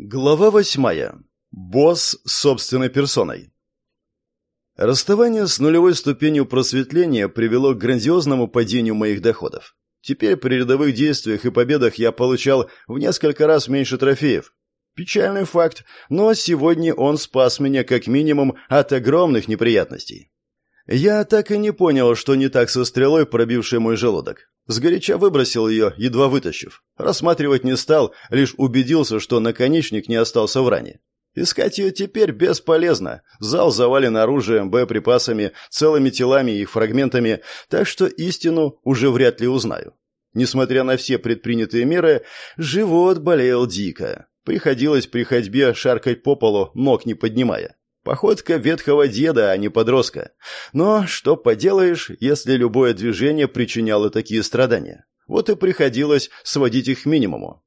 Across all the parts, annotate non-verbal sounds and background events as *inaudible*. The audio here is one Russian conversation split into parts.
Глава восьмая. Босс собственной персоной. Расставание с нулевой ступенью просветления привело к грандиозному падению моих доходов. Теперь при рядовых действиях и победах я получал в несколько раз меньше трофеев. Печальный факт, но сегодня он спас меня как минимум от огромных неприятностей. Я так и не понял, что не так со стрелой, пробившей мой желудок. Сгоряча выбросил ее, едва вытащив. Рассматривать не стал, лишь убедился, что наконечник не остался в ране. Искать ее теперь бесполезно. Зал завален оружием, боеприпасами, целыми телами и фрагментами, так что истину уже вряд ли узнаю. Несмотря на все предпринятые меры, живот болел дико. Приходилось при ходьбе шаркать по полу, ног не поднимая. Походка ветхого деда, а не подростка. Но что поделаешь, если любое движение причиняло такие страдания? Вот и приходилось сводить их к минимуму.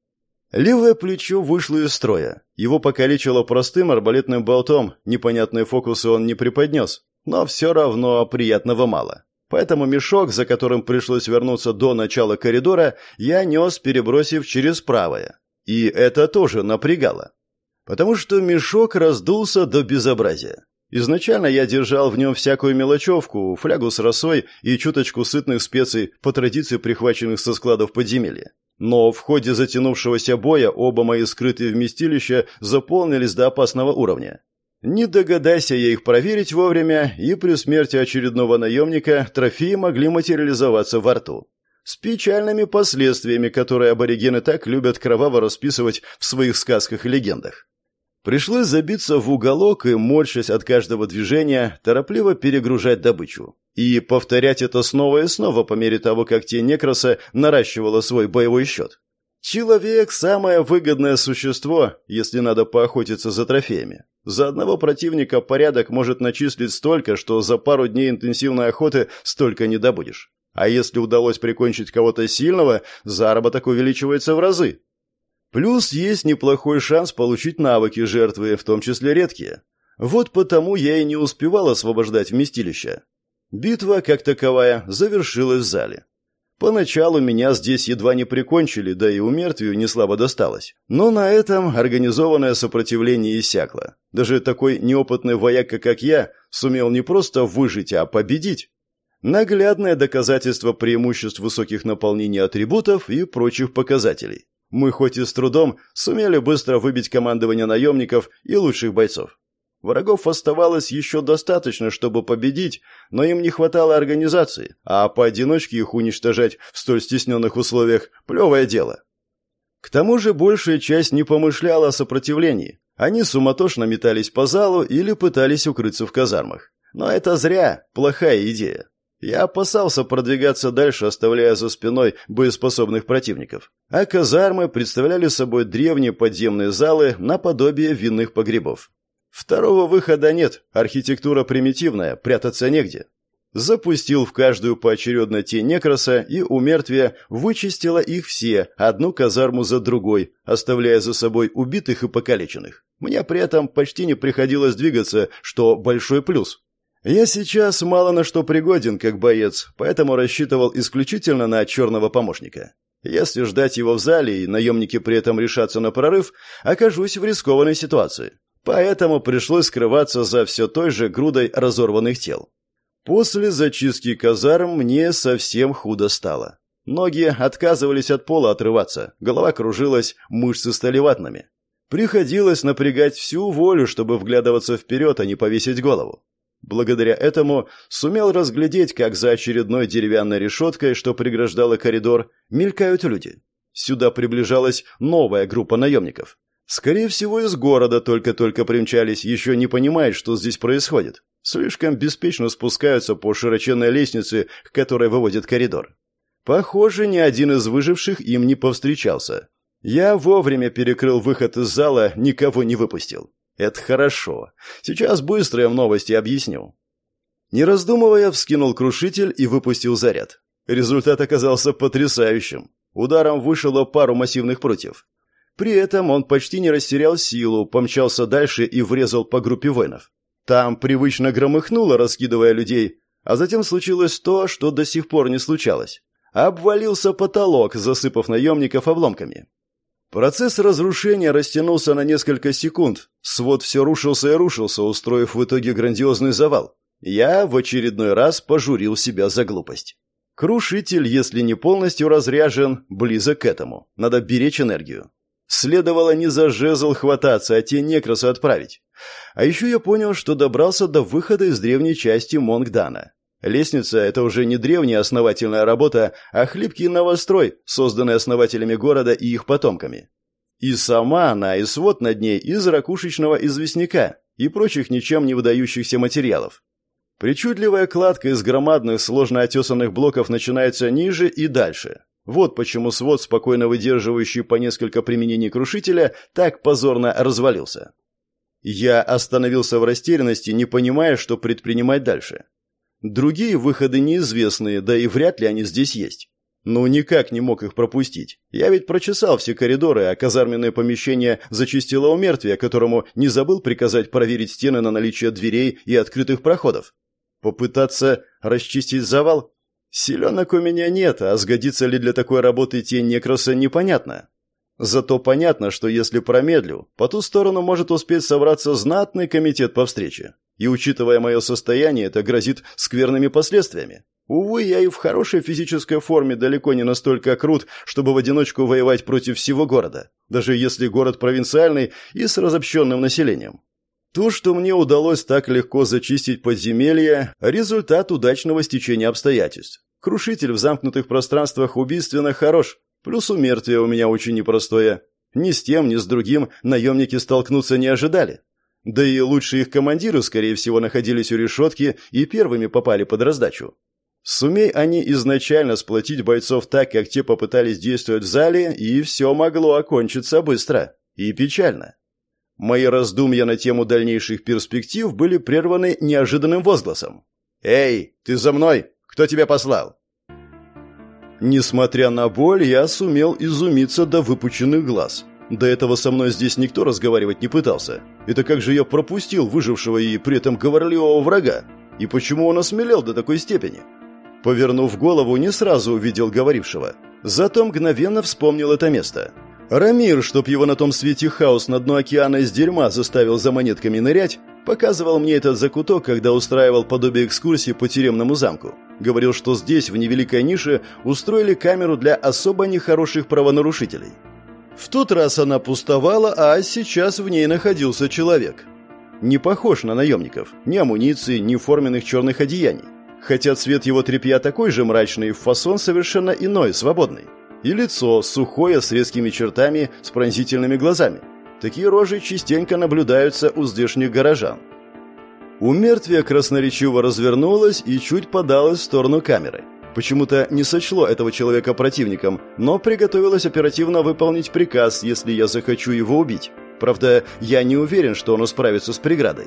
Левое плечо вышло из строя. Его покалечило простым арбалетным болтом, непонятные фокусы он не преподнес. Но все равно приятного мало. Поэтому мешок, за которым пришлось вернуться до начала коридора, я нес, перебросив через правое. И это тоже напрягало потому что мешок раздулся до безобразия. Изначально я держал в нем всякую мелочевку, флягу с росой и чуточку сытных специй, по традиции прихваченных со складов подземелья. Но в ходе затянувшегося боя оба мои скрытые вместилища заполнились до опасного уровня. Не догадайся я их проверить вовремя, и при смерти очередного наемника трофеи могли материализоваться во рту. С печальными последствиями, которые аборигены так любят кроваво расписывать в своих сказках и легендах. Пришлось забиться в уголок и, морщась от каждого движения, торопливо перегружать добычу. И повторять это снова и снова по мере того, как те некроса наращивала свой боевой счет. Человек – самое выгодное существо, если надо поохотиться за трофеями. За одного противника порядок может начислить столько, что за пару дней интенсивной охоты столько не добудешь. А если удалось прикончить кого-то сильного, заработок увеличивается в разы. Плюс есть неплохой шанс получить навыки жертвы, в том числе редкие. Вот потому я и не успевал освобождать вместилище. Битва, как таковая, завершилась в зале. Поначалу меня здесь едва не прикончили, да и у мертвию не слабо досталось. Но на этом организованное сопротивление иссякло. Даже такой неопытный вояка, как я, сумел не просто выжить, а победить. Наглядное доказательство преимуществ высоких наполнений атрибутов и прочих показателей. Мы хоть и с трудом сумели быстро выбить командование наемников и лучших бойцов. Врагов оставалось еще достаточно, чтобы победить, но им не хватало организации, а поодиночке их уничтожать в столь стесненных условиях – плевое дело. К тому же большая часть не помышляла о сопротивлении. Они суматошно метались по залу или пытались укрыться в казармах. Но это зря, плохая идея. Я опасался продвигаться дальше, оставляя за спиной боеспособных противников. А казармы представляли собой древние подземные залы наподобие винных погребов. Второго выхода нет, архитектура примитивная, прятаться негде. Запустил в каждую поочередно тень некроса и у мертвия вычистила их все, одну казарму за другой, оставляя за собой убитых и покалеченных. Мне при этом почти не приходилось двигаться, что большой плюс. Я сейчас мало на что пригоден как боец, поэтому рассчитывал исключительно на черного помощника. Если ждать его в зале и наемники при этом решатся на прорыв, окажусь в рискованной ситуации. Поэтому пришлось скрываться за все той же грудой разорванных тел. После зачистки казарм мне совсем худо стало. Ноги отказывались от пола отрываться, голова кружилась, мышцы стали ватными. Приходилось напрягать всю волю, чтобы вглядываться вперед, а не повесить голову. Благодаря этому сумел разглядеть, как за очередной деревянной решеткой, что преграждало коридор, мелькают люди. Сюда приближалась новая группа наемников. Скорее всего, из города только-только примчались, еще не понимают, что здесь происходит. Слишком беспечно спускаются по широченной лестнице, к которой выводит коридор. Похоже, ни один из выживших им не повстречался. Я вовремя перекрыл выход из зала, никого не выпустил. Это хорошо. Сейчас быстро им новости объясню. Не раздумывая, вскинул крушитель и выпустил заряд. Результат оказался потрясающим. Ударом вышило пару массивных прутьев. При этом он почти не растерял силу, помчался дальше и врезал по группе воинов. Там привычно громыхнуло, раскидывая людей, а затем случилось то, что до сих пор не случалось. Обвалился потолок, засыпав наемников обломками. Процесс разрушения растянулся на несколько секунд. Свод все рушился и рушился, устроив в итоге грандиозный завал. Я в очередной раз пожурил себя за глупость. Крушитель, если не полностью разряжен, близок к этому. Надо беречь энергию. Следовало не за жезл хвататься, а те некросы отправить. А еще я понял, что добрался до выхода из древней части Монгдана. Лестница – это уже не древняя основательная работа, а хлипкий новострой, созданный основателями города и их потомками. И сама она, и свод над ней из ракушечного известняка и прочих ничем не выдающихся материалов. Причудливая кладка из громадных сложно отесанных блоков начинается ниже и дальше. Вот почему свод, спокойно выдерживающий по несколько применений крушителя, так позорно развалился. Я остановился в растерянности, не понимая, что предпринимать дальше. Другие выходы неизвестные, да и вряд ли они здесь есть. Но никак не мог их пропустить. Я ведь прочесал все коридоры, а казарменное помещение зачистило у мертвия, которому не забыл приказать проверить стены на наличие дверей и открытых проходов. Попытаться расчистить завал? Селенок у меня нет, а сгодится ли для такой работы тень некроса непонятно. Зато понятно, что если промедлю, по ту сторону может успеть собраться знатный комитет по встрече. И учитывая мое состояние, это грозит скверными последствиями. Увы, я и в хорошей физической форме далеко не настолько крут, чтобы в одиночку воевать против всего города, даже если город провинциальный и с разобщенным населением. То, что мне удалось так легко зачистить подземелье – результат удачного стечения обстоятельств. Крушитель в замкнутых пространствах убийственно хорош, плюс умертвие у меня очень непростое. Ни с тем, ни с другим наемники столкнуться не ожидали. Да и лучшие их командиры, скорее всего, находились у решетки и первыми попали под раздачу. Сумей они изначально сплотить бойцов так, как те попытались действовать в зале, и все могло окончиться быстро. И печально. Мои раздумья на тему дальнейших перспектив были прерваны неожиданным возгласом. «Эй, ты за мной? Кто тебя послал?» Несмотря на боль, я сумел изумиться до выпученных глаз. До этого со мной здесь никто разговаривать не пытался. Это как же я пропустил выжившего и при этом говорливого врага? И почему он осмелел до такой степени? Повернув голову, не сразу увидел говорившего. Зато мгновенно вспомнил это место. Рамир, чтоб его на том свете хаос на дно океана из дерьма заставил за монетками нырять, показывал мне этот закуток, когда устраивал подобие экскурсии по тюремному замку. Говорил, что здесь, в невеликой нише, устроили камеру для особо нехороших правонарушителей. В тот раз она пустовала, а сейчас в ней находился человек. Не похож на наемников, ни амуниции, ни форменных черных одеяний. Хотя цвет его тряпья такой же мрачный, фасон совершенно иной, свободный. И лицо сухое, с резкими чертами, с пронзительными глазами. Такие рожи частенько наблюдаются у здешних горожан. У мертвия красноречиво развернулась и чуть подалась в сторону камеры. Почему-то не сочло этого человека противником, но приготовилось оперативно выполнить приказ, если я захочу его убить. Правда, я не уверен, что он справится с преградой.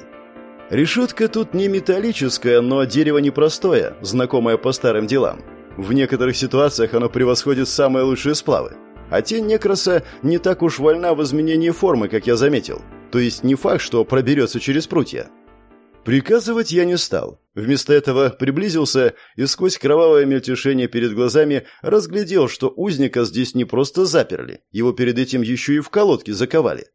Решетка тут не металлическая, но дерево непростое, знакомое по старым делам. В некоторых ситуациях оно превосходит самые лучшие сплавы. А тень некраса не так уж вольна в изменении формы, как я заметил. То есть не факт, что проберется через прутья. Приказывать я не стал. Вместо этого приблизился и сквозь кровавое мельтешение перед глазами разглядел, что узника здесь не просто заперли, его перед этим еще и в колодке заковали.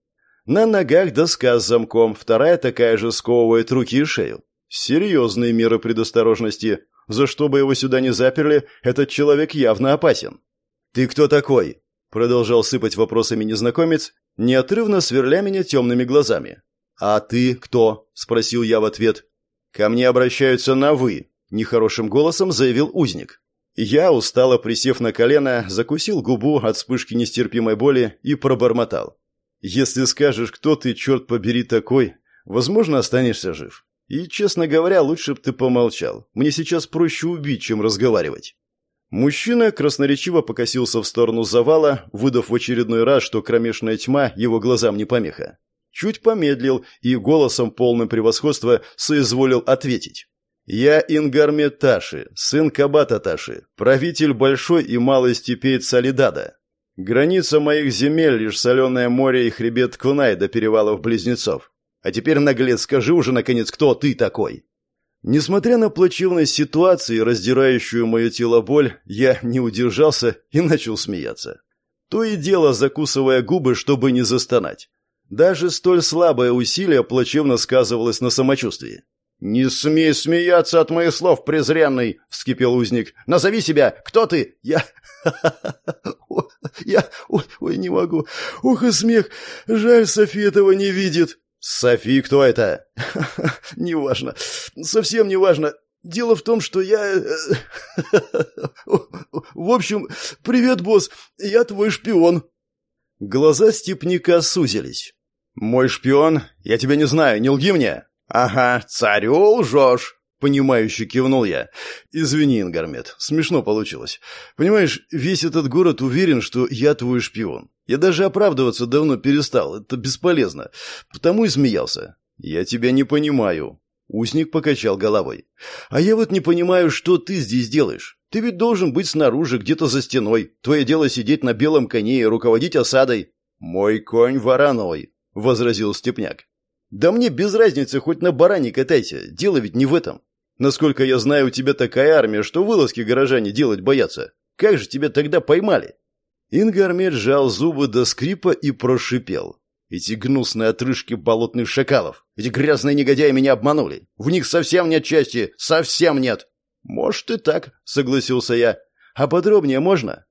На ногах доска с замком, вторая такая же сковывает руки и шею. Серьезные меры предосторожности. За что бы его сюда не заперли, этот человек явно опасен. «Ты кто такой?» Продолжал сыпать вопросами незнакомец, неотрывно сверля меня темными глазами. «А ты кто?» – спросил я в ответ. «Ко мне обращаются на «вы», – нехорошим голосом заявил узник. Я, устало присев на колено, закусил губу от вспышки нестерпимой боли и пробормотал. «Если скажешь, кто ты, черт побери, такой, возможно, останешься жив. И, честно говоря, лучше бы ты помолчал. Мне сейчас проще убить, чем разговаривать». Мужчина красноречиво покосился в сторону завала, выдав в очередной раз, что кромешная тьма его глазам не помеха. Чуть помедлил и голосом полным превосходства соизволил ответить. «Я Ингарме Таши, сын Кабата Таши, правитель большой и малой степей Цалидада. Граница моих земель — лишь соленое море и хребет Кунай до перевалов Близнецов. А теперь, наглец, скажи уже, наконец, кто ты такой?» Несмотря на плачевность ситуации, раздирающую мое тело боль, я не удержался и начал смеяться. то и дело закусывая губы, чтобы не застонать. Даже столь слабое усилие плачевно сказывалось на самочувствии. «Не смей смеяться от моих слов, презренный!» — вскипел узник. «Назови себя! Кто ты?» «Я... *laughs* я... Ой, не могу. Ух и смех! Жаль, Софи этого не видит!» «Софи, кто это?» *laughs* «Неважно. Совсем неважно. Дело в том, что я... Э, *laughs* в общем, привет, босс. Я твой шпион». Глаза степняка сузились. «Мой шпион? Я тебя не знаю, не лги мне!» «Ага, царю лжешь!» Понимающе кивнул я. «Извини, Ингармет, смешно получилось. Понимаешь, весь этот город уверен, что я твой шпион. Я даже оправдываться давно перестал, это бесполезно. Потому и смеялся. Я тебя не понимаю». Узник покачал головой. «А я вот не понимаю, что ты здесь делаешь. Ты ведь должен быть снаружи, где-то за стеной. Твое дело сидеть на белом коне и руководить осадой». «Мой конь вороной», — возразил Степняк. «Да мне без разницы, хоть на баране катайся. Дело ведь не в этом. Насколько я знаю, у тебя такая армия, что вылазки горожане делать боятся. Как же тебя тогда поймали?» Ингармет сжал зубы до скрипа и прошипел. «Эти гнусные отрыжки болотных шакалов! Эти грязные негодяи меня обманули! В них совсем нет части! Совсем нет!» «Может и так», — согласился я. «А подробнее можно?»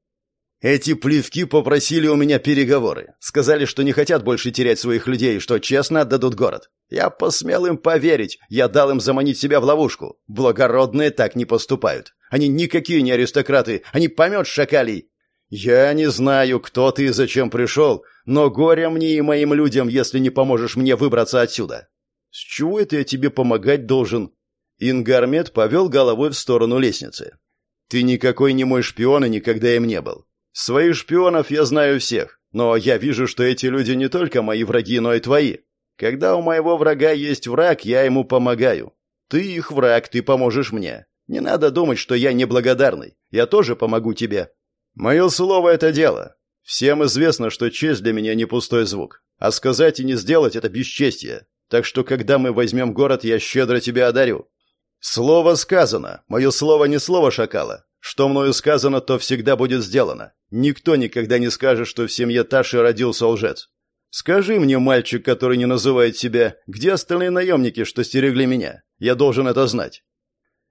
Эти плевки попросили у меня переговоры. Сказали, что не хотят больше терять своих людей, что честно отдадут город. Я посмел им поверить. Я дал им заманить себя в ловушку. Благородные так не поступают. Они никакие не аристократы. Они помет шакалей. Я не знаю, кто ты и зачем пришел, но горе мне и моим людям, если не поможешь мне выбраться отсюда. С чего это я тебе помогать должен? Ингармет повел головой в сторону лестницы. Ты никакой не мой шпион и никогда им не был. Своих шпионов я знаю всех, но я вижу, что эти люди не только мои враги, но и твои. Когда у моего врага есть враг, я ему помогаю. Ты их враг, ты поможешь мне. Не надо думать, что я неблагодарный. Я тоже помогу тебе. Мое слово — это дело. Всем известно, что честь для меня не пустой звук. А сказать и не сделать — это бесчестие. Так что, когда мы возьмем город, я щедро тебя одарю. Слово сказано. Мое слово не слово шакала. Что мною сказано, то всегда будет сделано. Никто никогда не скажет, что в семье Таши родился лжец. Скажи мне, мальчик, который не называет себя, где остальные наемники, что стерегли меня? Я должен это знать.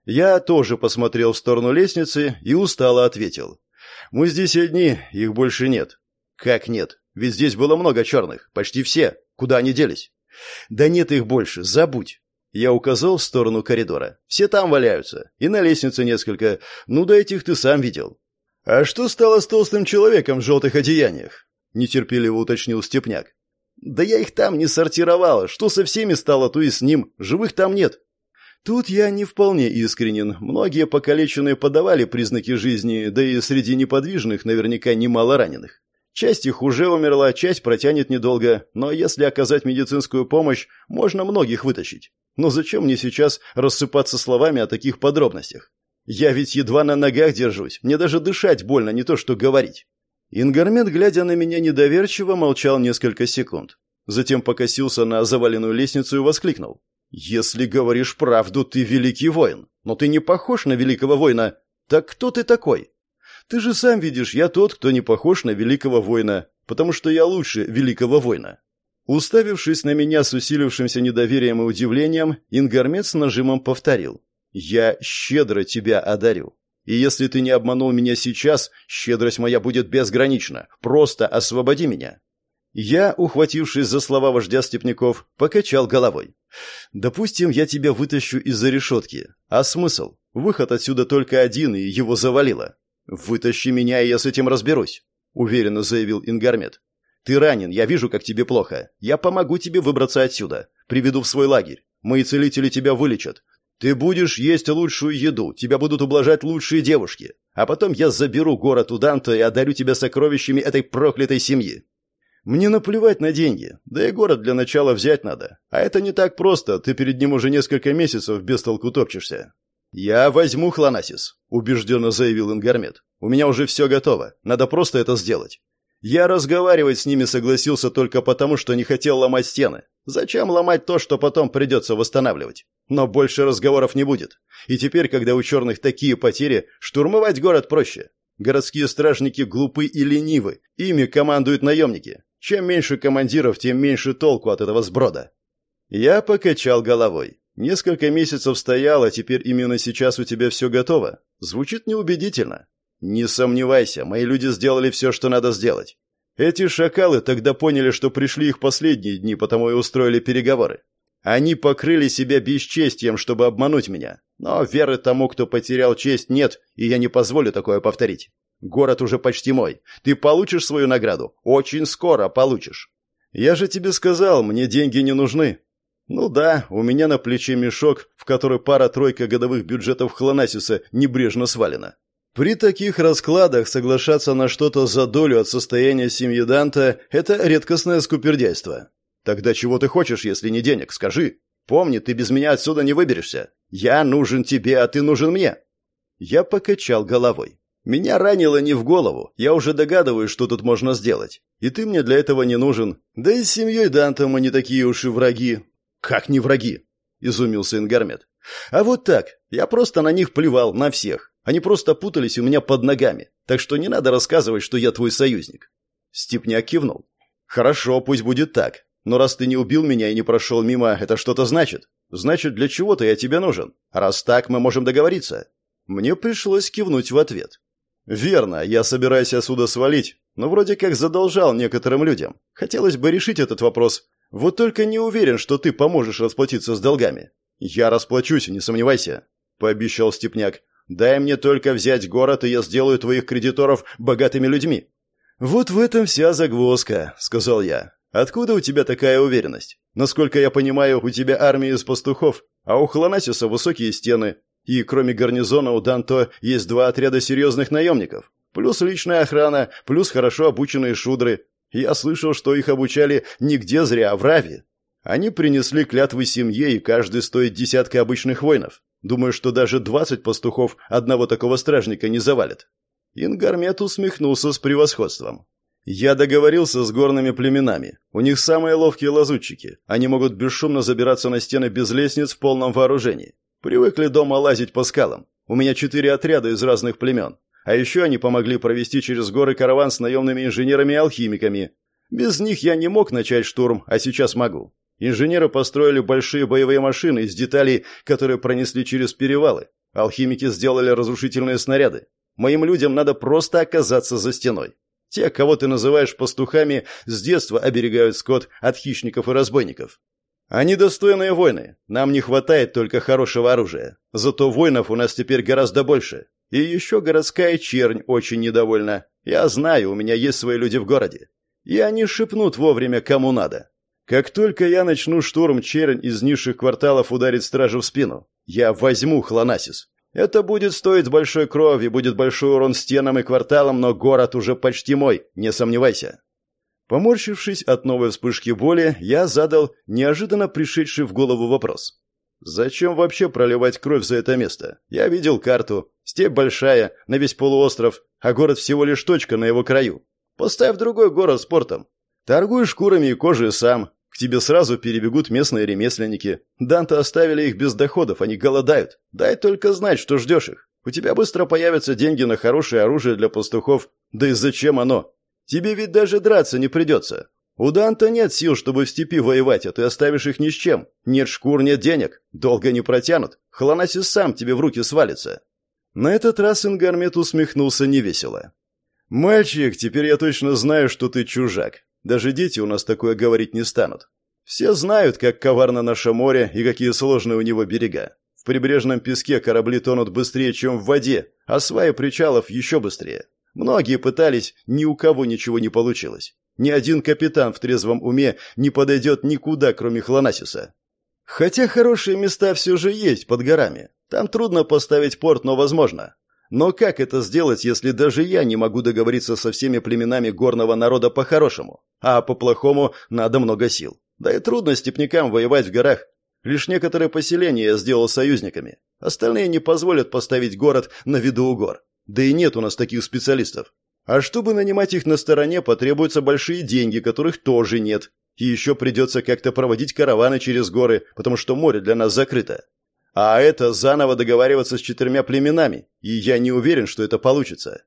Я тоже посмотрел в сторону лестницы и устало ответил. Мы здесь одни, их больше нет. Как нет? Ведь здесь было много черных, почти все. Куда они делись? Да нет их больше, забудь. Я указал в сторону коридора. Все там валяются. И на лестнице несколько. Ну да этих ты сам видел. А что стало с толстым человеком в желтых одеяниях? Нетерпеливо уточнил Степняк. Да я их там не сортировала. Что со всеми стало, то и с ним. Живых там нет. Тут я не вполне искренен. Многие покалеченные подавали признаки жизни, да и среди неподвижных наверняка немало раненых. Часть их уже умерла, часть протянет недолго, но если оказать медицинскую помощь, можно многих вытащить. Но зачем мне сейчас рассыпаться словами о таких подробностях? Я ведь едва на ногах держусь, мне даже дышать больно, не то что говорить. Ингармент, глядя на меня недоверчиво, молчал несколько секунд. Затем покосился на заваленную лестницу и воскликнул. «Если говоришь правду, ты великий воин. Но ты не похож на великого воина. Так кто ты такой?» «Ты же сам видишь, я тот, кто не похож на великого воина, потому что я лучше великого воина. Уставившись на меня с усилившимся недоверием и удивлением, Ингармет нажимом повторил. «Я щедро тебя одарю. И если ты не обманул меня сейчас, щедрость моя будет безгранична. Просто освободи меня». Я, ухватившись за слова вождя Степняков, покачал головой. «Допустим, я тебя вытащу из-за решетки. А смысл? Выход отсюда только один, и его завалило. Вытащи меня, и я с этим разберусь», — уверенно заявил Ингармет. Ты ранен, я вижу, как тебе плохо. Я помогу тебе выбраться отсюда. Приведу в свой лагерь. Мои целители тебя вылечат. Ты будешь есть лучшую еду, тебя будут ублажать лучшие девушки. А потом я заберу город у Данта и одарю тебя сокровищами этой проклятой семьи. Мне наплевать на деньги. Да и город для начала взять надо. А это не так просто, ты перед ним уже несколько месяцев без толку топчешься. «Я возьму Хлонасис», — убежденно заявил Ингармет. «У меня уже все готово. Надо просто это сделать. Я разговаривать с ними согласился только потому, что не хотел ломать стены. Зачем ломать то, что потом придется восстанавливать? Но больше разговоров не будет. И теперь, когда у черных такие потери, штурмовать город проще. Городские стражники глупы и ленивы. Ими командуют наемники. Чем меньше командиров, тем меньше толку от этого сброда. Я покачал головой. Несколько месяцев стоял, а теперь именно сейчас у тебя все готово. Звучит неубедительно. Не сомневайся, мои люди сделали все, что надо сделать. Эти шакалы тогда поняли, что пришли их последние дни, потому и устроили переговоры. Они покрыли себя бесчестием, чтобы обмануть меня. Но веры тому, кто потерял честь, нет, и я не позволю такое повторить. Город уже почти мой. Ты получишь свою награду. Очень скоро получишь. Я же тебе сказал, мне деньги не нужны. Ну да, у меня на плече мешок, в который пара-тройка годовых бюджетов Хлонасиса небрежно свалена. При таких раскладах соглашаться на что-то за долю от состояния семьи Данта – это редкостное скупердяйство. Тогда чего ты хочешь, если не денег, скажи. Помни, ты без меня отсюда не выберешься. Я нужен тебе, а ты нужен мне. Я покачал головой. Меня ранило не в голову. Я уже догадываюсь, что тут можно сделать. И ты мне для этого не нужен. Да и с семьей Данта мы не такие уж и враги. Как не враги? Изумился Ингармет. А вот так. Я просто на них плевал, на всех. Они просто путались у меня под ногами. Так что не надо рассказывать, что я твой союзник. Степняк кивнул. Хорошо, пусть будет так. Но раз ты не убил меня и не прошел мимо, это что-то значит. Значит, для чего-то я тебе нужен. Раз так, мы можем договориться. Мне пришлось кивнуть в ответ. Верно, я собираюсь отсюда свалить, но вроде как задолжал некоторым людям. Хотелось бы решить этот вопрос. Вот только не уверен, что ты поможешь расплатиться с долгами. Я расплачусь, не сомневайся, пообещал Степняк. Дай мне только взять город, и я сделаю твоих кредиторов богатыми людьми. Вот в этом вся загвоздка, сказал я. Откуда у тебя такая уверенность? Насколько я понимаю, у тебя армия из пастухов, а у Хлонасиса высокие стены. И кроме гарнизона у Данто есть два отряда серьезных наемников. Плюс личная охрана, плюс хорошо обученные шудры. Я слышал, что их обучали нигде зря, а в Рави. Они принесли клятвы семье, и каждый стоит десятка обычных воинов. Думаю, что даже двадцать пастухов одного такого стражника не завалят. Ингармет усмехнулся с превосходством. Я договорился с горными племенами. У них самые ловкие лазутчики. Они могут бесшумно забираться на стены без лестниц в полном вооружении. Привыкли дома лазить по скалам. У меня четыре отряда из разных племен. А еще они помогли провести через горы караван с наемными инженерами и алхимиками. Без них я не мог начать штурм, а сейчас могу. Инженеры построили большие боевые машины из деталей, которые пронесли через перевалы. Алхимики сделали разрушительные снаряды. Моим людям надо просто оказаться за стеной. Те, кого ты называешь пастухами, с детства оберегают скот от хищников и разбойников. Они достойные воины. Нам не хватает только хорошего оружия. Зато воинов у нас теперь гораздо больше. И еще городская чернь очень недовольна. Я знаю, у меня есть свои люди в городе. И они шепнут вовремя, кому надо. Как только я начну штурм, чернь из низших кварталов ударит стражу в спину. Я возьму Хлонасис. Это будет стоить большой крови, будет большой урон стенам и кварталам, но город уже почти мой, не сомневайся. Поморщившись от новой вспышки боли, я задал неожиданно пришедший в голову вопрос. Зачем вообще проливать кровь за это место? Я видел карту. Степь большая, на весь полуостров, а город всего лишь точка на его краю. Поставь другой город с портом. Торгуй шкурами и кожей сам, тебе сразу перебегут местные ремесленники. Данта оставили их без доходов, они голодают. Дай только знать, что ждешь их. У тебя быстро появятся деньги на хорошее оружие для пастухов. Да и зачем оно? Тебе ведь даже драться не придется. У Данта нет сил, чтобы в степи воевать, а ты оставишь их ни с чем. Нет шкур, нет денег. Долго не протянут. Хлонасис сам тебе в руки свалится. На этот раз Ингармет усмехнулся невесело. «Мальчик, теперь я точно знаю, что ты чужак. Даже дети у нас такое говорить не станут. Все знают, как коварно наше море и какие сложные у него берега. В прибрежном песке корабли тонут быстрее, чем в воде, а сваи причалов еще быстрее. Многие пытались, ни у кого ничего не получилось. Ни один капитан в трезвом уме не подойдет никуда, кроме Хлонасиса. Хотя хорошие места все же есть под горами. Там трудно поставить порт, но возможно. Но как это сделать, если даже я не могу договориться со всеми племенами горного народа по-хорошему? А по-плохому надо много сил. Да и трудно степнякам воевать в горах. Лишь некоторые поселения я сделал союзниками. Остальные не позволят поставить город на виду у гор. Да и нет у нас таких специалистов. А чтобы нанимать их на стороне, потребуются большие деньги, которых тоже нет. И еще придется как-то проводить караваны через горы, потому что море для нас закрыто. А это заново договариваться с четырьмя племенами, и я не уверен, что это получится.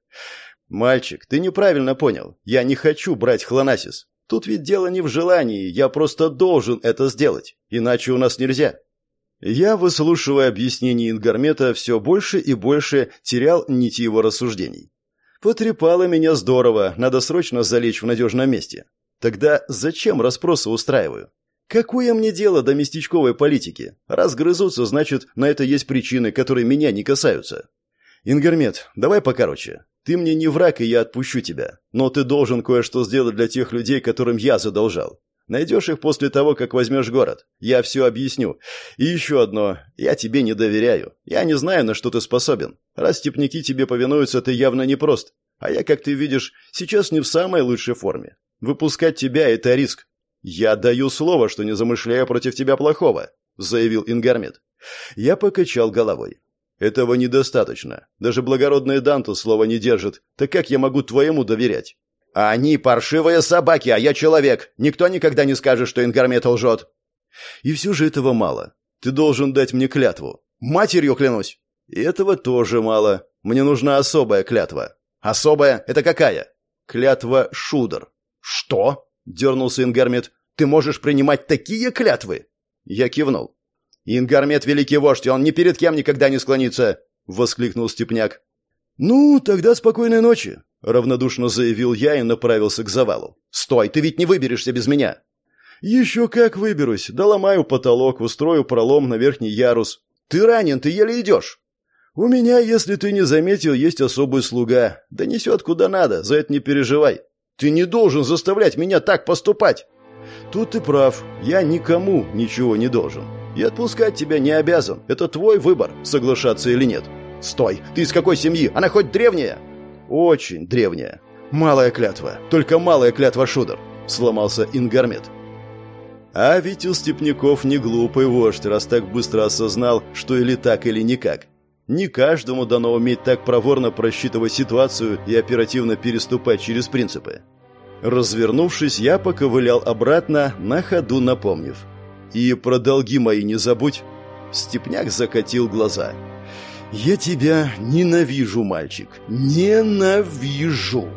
Мальчик, ты неправильно понял. Я не хочу брать Хлонасис. Тут ведь дело не в желании, я просто должен это сделать, иначе у нас нельзя. Я, выслушивая объяснения Ингармета, все больше и больше терял нити его рассуждений. Потрепало меня здорово, надо срочно залечь в надежном месте. Тогда зачем расспросы устраиваю? Какое мне дело до местечковой политики? Раз грызутся, значит, на это есть причины, которые меня не касаются. Ингермет, давай покороче. Ты мне не враг, и я отпущу тебя. Но ты должен кое-что сделать для тех людей, которым я задолжал. Найдешь их после того, как возьмешь город. Я все объясню. И еще одно. Я тебе не доверяю. Я не знаю, на что ты способен. Раз степняки тебе повинуются, ты явно непрост. А я, как ты видишь, сейчас не в самой лучшей форме. Выпускать тебя – это риск. Я даю слово, что не замышляю против тебя плохого, заявил Ингармет. Я покачал головой. Этого недостаточно. Даже благородный Данту слова не держит. Так как я могу твоему доверять? «Они паршивые собаки, а я человек. Никто никогда не скажет, что Ингармет лжет». «И все же этого мало. Ты должен дать мне клятву». «Матерью клянусь». И этого тоже мало. Мне нужна особая клятва». «Особая? Это какая?» «Клятва Шудер». «Что?» — дернулся Ингармет. «Ты можешь принимать такие клятвы?» Я кивнул. «Ингармет — великий вождь, он ни перед кем никогда не склонится!» — воскликнул Степняк. «Ну, тогда спокойной ночи», — равнодушно заявил я и направился к завалу. «Стой, ты ведь не выберешься без меня!» «Еще как выберусь. Доломаю потолок, устрою пролом на верхний ярус. Ты ранен, ты еле идешь!» «У меня, если ты не заметил, есть особый слуга. Донесет куда надо, за это не переживай. Ты не должен заставлять меня так поступать!» «Тут ты прав. Я никому ничего не должен. И отпускать тебя не обязан. Это твой выбор, соглашаться или нет». «Стой! Ты из какой семьи? Она хоть древняя?» «Очень древняя. Малая клятва. Только малая клятва Шудер», — сломался Ингармет. А ведь у степняков не глупый вождь, раз так быстро осознал, что или так, или никак. Не каждому дано уметь так проворно просчитывать ситуацию и оперативно переступать через принципы. Развернувшись, я поковылял обратно, на ходу напомнив. «И про долги мои не забудь!» Степняк закатил глаза. «Я тебя ненавижу, мальчик, ненавижу!»